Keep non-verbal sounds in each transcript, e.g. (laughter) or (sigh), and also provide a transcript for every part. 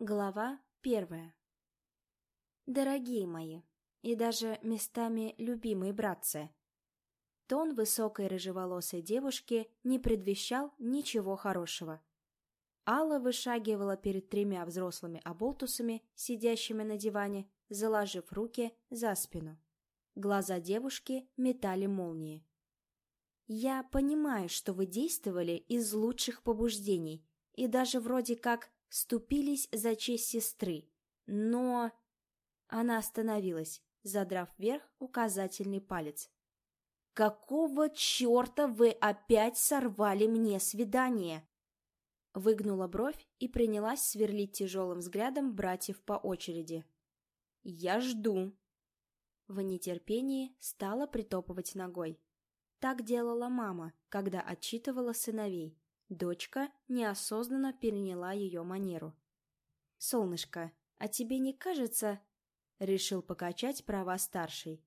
Глава первая. Дорогие мои, и даже местами любимые братцы, тон высокой рыжеволосой девушки не предвещал ничего хорошего. Алла вышагивала перед тремя взрослыми оболтусами, сидящими на диване, заложив руки за спину. Глаза девушки метали молнии. «Я понимаю, что вы действовали из лучших побуждений и даже вроде как ступились за честь сестры. Но... Она остановилась, задрав вверх указательный палец. «Какого черта вы опять сорвали мне свидание?» Выгнула бровь и принялась сверлить тяжелым взглядом братьев по очереди. «Я жду». В нетерпении стала притопывать ногой. Так делала мама, когда отчитывала сыновей. Дочка неосознанно переняла ее манеру. «Солнышко, а тебе не кажется...» Решил покачать права старший.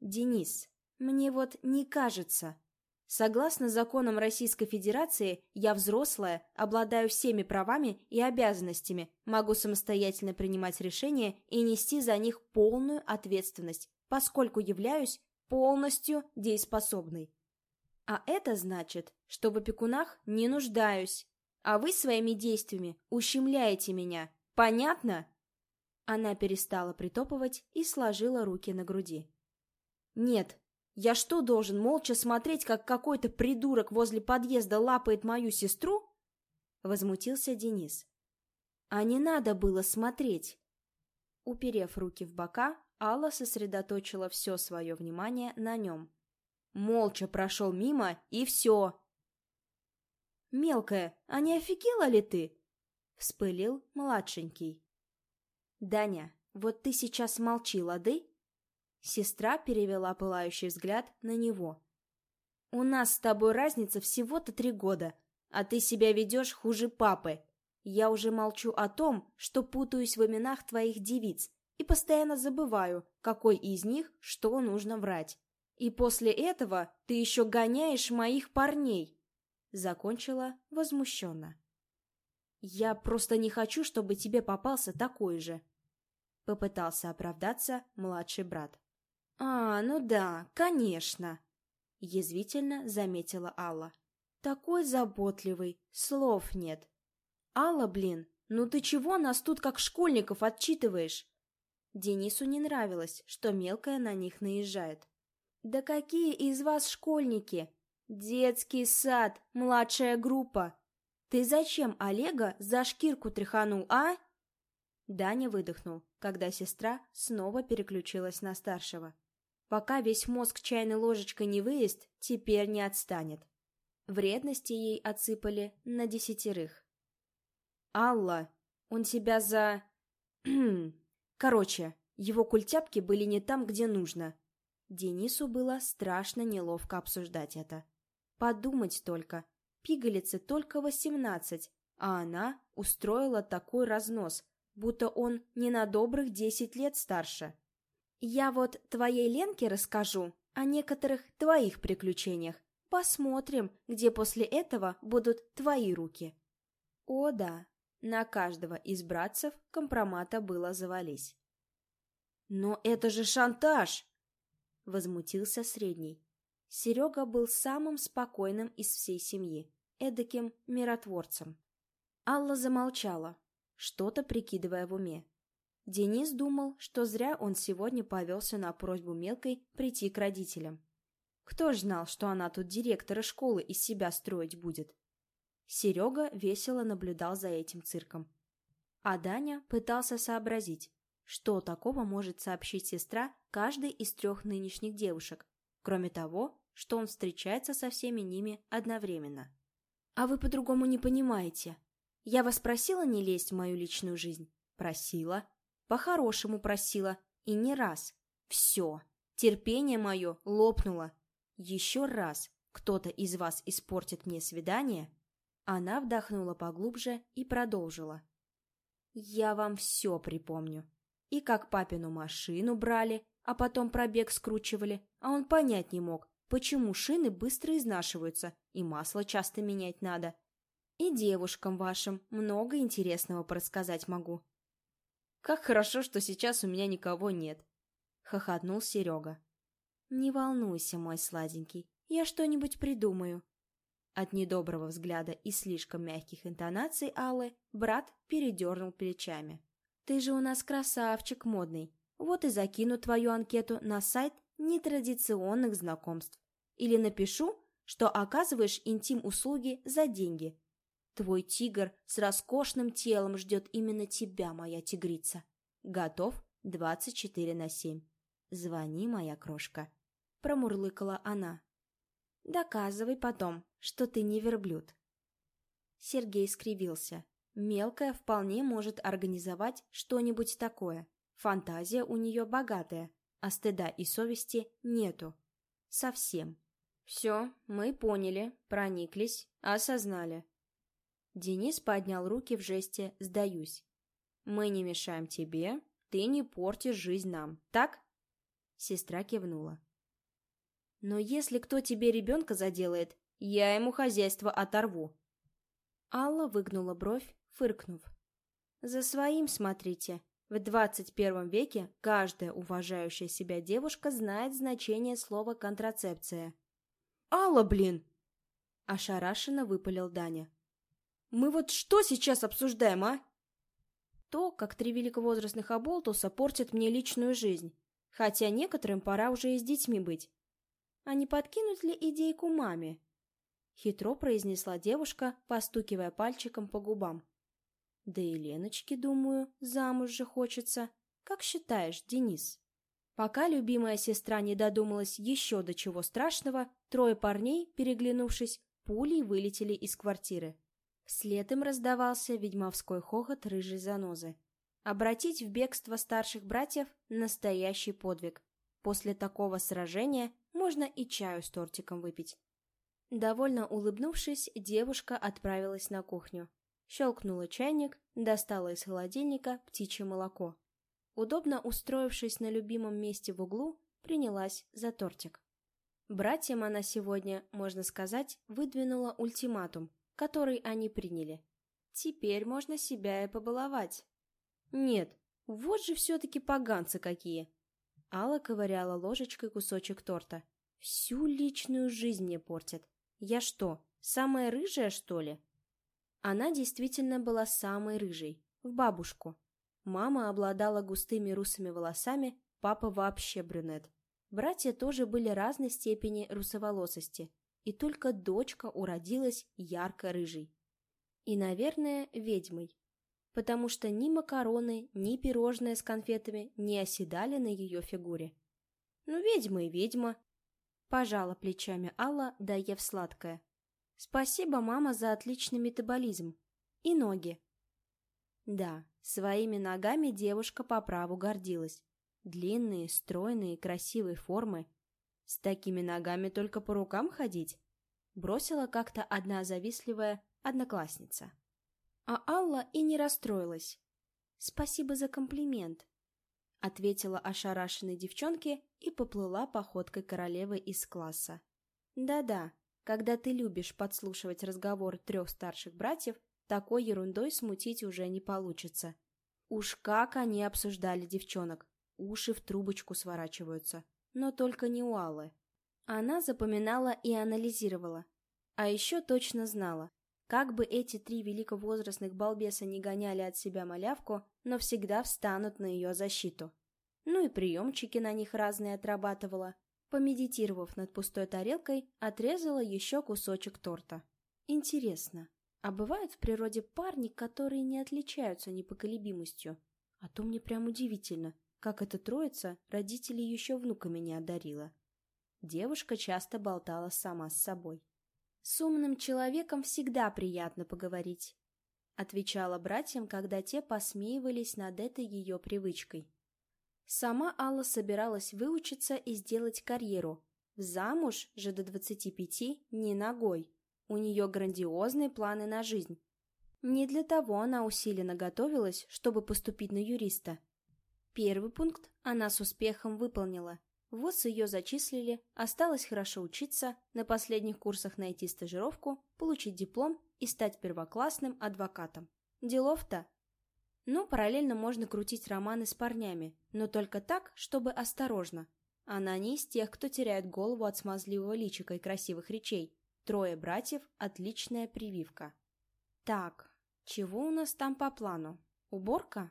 «Денис, мне вот не кажется. Согласно законам Российской Федерации, я взрослая, обладаю всеми правами и обязанностями, могу самостоятельно принимать решения и нести за них полную ответственность, поскольку являюсь полностью дееспособной. А это значит, что в опекунах не нуждаюсь. А вы своими действиями ущемляете меня. Понятно?» Она перестала притопывать и сложила руки на груди. «Нет, я что, должен молча смотреть, как какой-то придурок возле подъезда лапает мою сестру?» Возмутился Денис. «А не надо было смотреть!» Уперев руки в бока, Алла сосредоточила все свое внимание на нем. Молча прошел мимо, и все. «Мелкая, а не офигела ли ты?» — вспылил младшенький. «Даня, вот ты сейчас молчи, лады?» Сестра перевела пылающий взгляд на него. «У нас с тобой разница всего-то три года, а ты себя ведешь хуже папы. Я уже молчу о том, что путаюсь в именах твоих девиц и постоянно забываю, какой из них что нужно врать. И после этого ты еще гоняешь моих парней!» Закончила возмущенно. «Я просто не хочу, чтобы тебе попался такой же!» Попытался оправдаться младший брат. «А, ну да, конечно!» Язвительно заметила Алла. «Такой заботливый, слов нет!» «Алла, блин, ну ты чего нас тут как школьников отчитываешь?» Денису не нравилось, что мелкая на них наезжает. «Да какие из вас школьники? Детский сад, младшая группа. Ты зачем Олега за шкирку тряханул, а?» Даня выдохнул, когда сестра снова переключилась на старшего. Пока весь мозг чайной ложечкой не выест, теперь не отстанет. Вредности ей отсыпали на десятерых. «Алла, он тебя за...» (clears throat) Короче, его культяпки были не там, где нужно. Денису было страшно неловко обсуждать это. Подумать только, пигалице только восемнадцать, а она устроила такой разнос, будто он не на добрых десять лет старше. «Я вот твоей Ленке расскажу о некоторых твоих приключениях. Посмотрим, где после этого будут твои руки». О да, на каждого из братцев компромата было завались. «Но это же шантаж!» — возмутился средний. Серега был самым спокойным из всей семьи, эдаким миротворцем. Алла замолчала, что-то прикидывая в уме. Денис думал, что зря он сегодня повелся на просьбу мелкой прийти к родителям. Кто ж знал, что она тут директора школы из себя строить будет? Серега весело наблюдал за этим цирком. А Даня пытался сообразить, что такого может сообщить сестра каждой из трех нынешних девушек, кроме того, что он встречается со всеми ними одновременно. «А вы по-другому не понимаете. Я вас просила не лезть в мою личную жизнь? Просила. По-хорошему просила. И не раз. Все. Терпение мое лопнуло. Еще раз кто-то из вас испортит мне свидание...» Она вдохнула поглубже и продолжила. «Я вам все припомню и как папину машину брали, а потом пробег скручивали, а он понять не мог, почему шины быстро изнашиваются и масло часто менять надо. И девушкам вашим много интересного порассказать могу. Как хорошо, что сейчас у меня никого нет, хохотнул Серега. Не волнуйся, мой сладенький, я что-нибудь придумаю. От недоброго взгляда и слишком мягких интонаций Аллы брат передернул плечами. «Ты же у нас красавчик модный. Вот и закину твою анкету на сайт нетрадиционных знакомств. Или напишу, что оказываешь интим-услуги за деньги. Твой тигр с роскошным телом ждет именно тебя, моя тигрица. Готов 24 на 7. Звони, моя крошка. Промурлыкала она. Доказывай потом, что ты не верблюд. Сергей скривился. Мелкая вполне может организовать что-нибудь такое. Фантазия у нее богатая, а стыда и совести нету. Совсем. Все, мы поняли, прониклись, осознали. Денис поднял руки в жесте «сдаюсь». «Мы не мешаем тебе, ты не портишь жизнь нам, так?» Сестра кивнула. «Но если кто тебе ребенка заделает, я ему хозяйство оторву». Алла выгнула бровь, фыркнув. «За своим смотрите. В двадцать первом веке каждая уважающая себя девушка знает значение слова «контрацепция». «Алла, блин!» Ошарашенно выпалил Даня. «Мы вот что сейчас обсуждаем, а?» То, как три великовозрастных оболтуса портят мне личную жизнь, хотя некоторым пора уже и с детьми быть. А не подкинуть ли идейку маме? Хитро произнесла девушка, постукивая пальчиком по губам. Да и Леночке, думаю, замуж же хочется. Как считаешь, Денис? Пока любимая сестра не додумалась еще до чего страшного, трое парней, переглянувшись, пулей вылетели из квартиры. Вслед им раздавался ведьмовской хохот рыжей занозы. Обратить в бегство старших братьев – настоящий подвиг. После такого сражения можно и чаю с тортиком выпить. Довольно улыбнувшись, девушка отправилась на кухню. Щелкнула чайник, достала из холодильника птичье молоко. Удобно устроившись на любимом месте в углу, принялась за тортик. Братьям она сегодня, можно сказать, выдвинула ультиматум, который они приняли. Теперь можно себя и побаловать. Нет, вот же все-таки поганцы какие. Алла ковыряла ложечкой кусочек торта. Всю личную жизнь мне портят. Я что, самая рыжая, что ли? Она действительно была самой рыжей, в бабушку. Мама обладала густыми русыми волосами, папа вообще брюнет. Братья тоже были разной степени русоволосости, и только дочка уродилась ярко-рыжей. И, наверное, ведьмой, потому что ни макароны, ни пирожное с конфетами не оседали на ее фигуре. Ну, ведьма и ведьма. Пожала плечами Алла, доев сладкое. Спасибо, мама, за отличный метаболизм. И ноги. Да, своими ногами девушка по праву гордилась. Длинные, стройные, красивой формы. С такими ногами только по рукам ходить? Бросила как-то одна завистливая одноклассница. А Алла и не расстроилась. «Спасибо за комплимент», — ответила ошарашенной девчонке и поплыла походкой королевы из класса. «Да-да, когда ты любишь подслушивать разговор трех старших братьев, такой ерундой смутить уже не получится. Уж как они обсуждали девчонок, уши в трубочку сворачиваются, но только не у Аллы. Она запоминала и анализировала, а еще точно знала, как бы эти три великовозрастных балбеса не гоняли от себя малявку, но всегда встанут на ее защиту. Ну и приемчики на них разные отрабатывала. Помедитировав над пустой тарелкой, отрезала еще кусочек торта. Интересно, а бывают в природе парни, которые не отличаются непоколебимостью? А то мне прям удивительно, как эта троица родителей еще внуками не одарила. Девушка часто болтала сама с собой. «С умным человеком всегда приятно поговорить», отвечала братьям, когда те посмеивались над этой ее привычкой. Сама Алла собиралась выучиться и сделать карьеру. Замуж же до двадцати пяти не ногой. У нее грандиозные планы на жизнь. Не для того она усиленно готовилась, чтобы поступить на юриста. Первый пункт она с успехом выполнила – ВУЗ ее зачислили, осталось хорошо учиться, на последних курсах найти стажировку, получить диплом и стать первоклассным адвокатом. Делов-то. Ну, параллельно можно крутить романы с парнями, но только так, чтобы осторожно. Она не из тех, кто теряет голову от смазливого личика и красивых речей. Трое братьев – отличная прививка. Так, чего у нас там по плану? Уборка?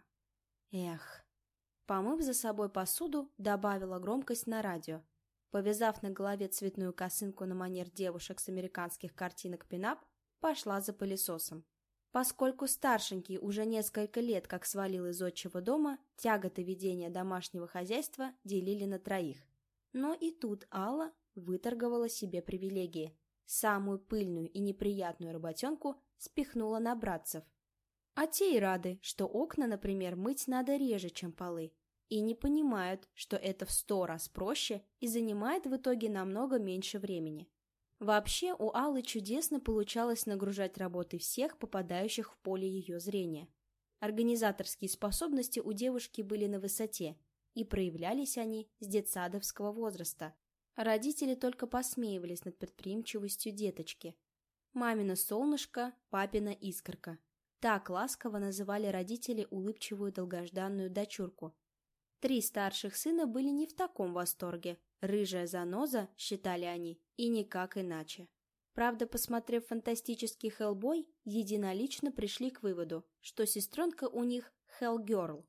Эх. Помыв за собой посуду, добавила громкость на радио. Повязав на голове цветную косынку на манер девушек с американских картинок пинап, пошла за пылесосом. Поскольку старшенький уже несколько лет как свалил из отчего дома, тяготы ведения домашнего хозяйства делили на троих. Но и тут Алла выторговала себе привилегии. Самую пыльную и неприятную работенку спихнула на братцев. А те и рады, что окна, например, мыть надо реже, чем полы. И не понимают, что это в сто раз проще и занимает в итоге намного меньше времени. Вообще, у Аллы чудесно получалось нагружать работой всех, попадающих в поле ее зрения. Организаторские способности у девушки были на высоте, и проявлялись они с детсадовского возраста. Родители только посмеивались над предприимчивостью деточки. Мамина солнышко, папина искорка. Так ласково называли родители улыбчивую долгожданную дочурку. Три старших сына были не в таком восторге, Рыжая заноза, считали они, и никак иначе. Правда, посмотрев фантастический Хеллбой, единолично пришли к выводу, что сестренка у них Хеллгерл.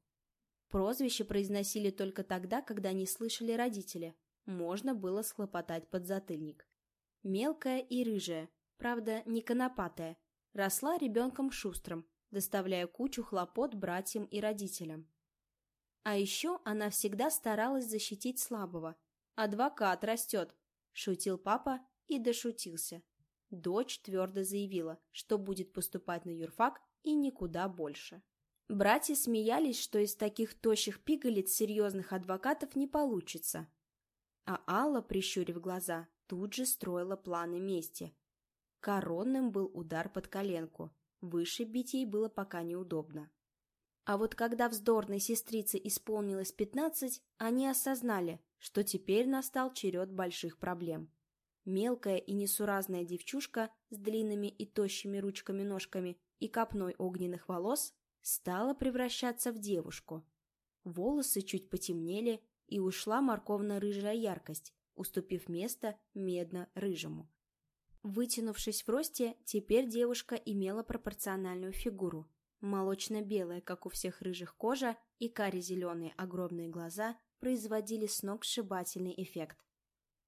Прозвище произносили только тогда, когда не слышали родители. Можно было схлопотать подзатыльник. Мелкая и рыжая, правда, не конопатая, росла ребенком шустрым, доставляя кучу хлопот братьям и родителям. А еще она всегда старалась защитить слабого, Адвокат растет», — шутил папа и дошутился. Дочь твердо заявила, что будет поступать на юрфак и никуда больше. Братья смеялись, что из таких тощих пигалиц серьезных адвокатов не получится. А Алла, прищурив глаза, тут же строила планы мести. Коронным был удар под коленку. Выше бить ей было пока неудобно. А вот когда вздорной сестрице исполнилось пятнадцать, они осознали, что теперь настал черед больших проблем. Мелкая и несуразная девчушка с длинными и тощими ручками-ножками и копной огненных волос стала превращаться в девушку. Волосы чуть потемнели, и ушла морковно-рыжая яркость, уступив место медно-рыжему. Вытянувшись в росте, теперь девушка имела пропорциональную фигуру. Молочно-белая, как у всех рыжих кожа, и кари-зеленые огромные глаза производили сногсшибательный эффект.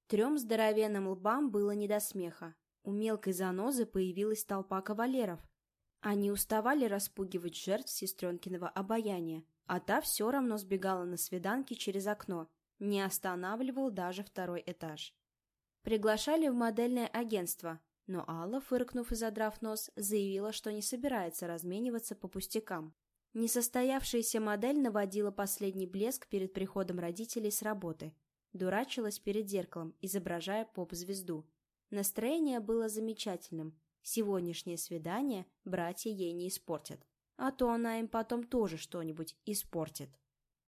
Трем здоровенным лбам было не до смеха. У мелкой занозы появилась толпа кавалеров. Они уставали распугивать жертв сестренкиного обаяния, а та все равно сбегала на свиданки через окно, не останавливал даже второй этаж. Приглашали в модельное агентство, но Алла, фыркнув и задрав нос, заявила, что не собирается размениваться по пустякам. Несостоявшаяся модель наводила последний блеск перед приходом родителей с работы. Дурачилась перед зеркалом, изображая поп-звезду. Настроение было замечательным. Сегодняшнее свидание братья ей не испортят. А то она им потом тоже что-нибудь испортит.